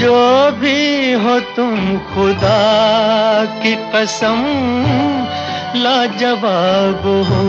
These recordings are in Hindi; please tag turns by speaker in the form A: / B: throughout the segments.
A: जो भी हो तुम खुदा की कसम लाजवाब हो।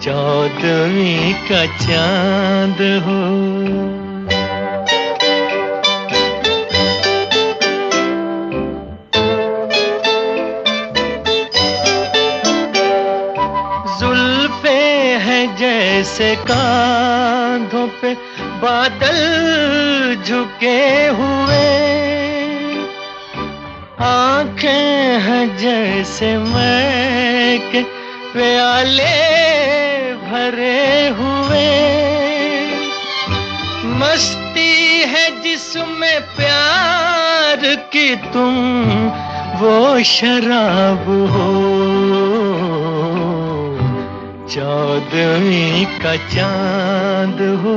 A: चौदवी का चाँद हो। जैसे कांधों पे बादल झुके हुए। आँखें हैं जैसे मैं प्याले भरे हुए। मस्ती है जिसमें प्यार की तुम, वो शराब हो। चौदवी का चाँद हो।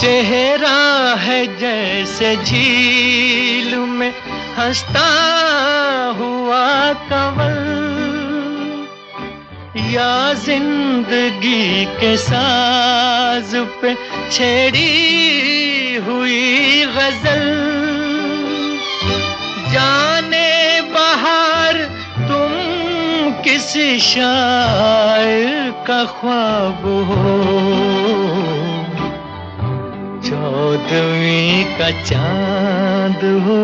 A: चेहरा है जैसे झील में हंसता हुआ कंवल। या ज़िंदगी के साज पे छेड़ी हुई गज़ल। जाने बाहर तुम किसी शायर का ख्वाब हो। चौदवी का चाँद हो।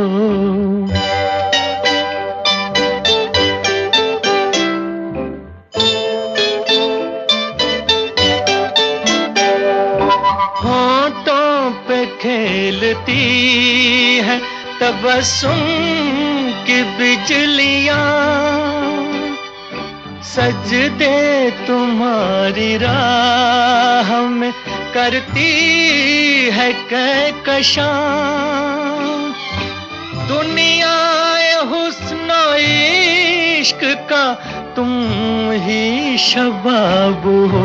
A: खेलती है तबसुम की बिजलियाँ। सजदे तुम्हारी राह में करती है कहकशां। दुनिया हुस्न इश्क का तुम ही शबाब हो।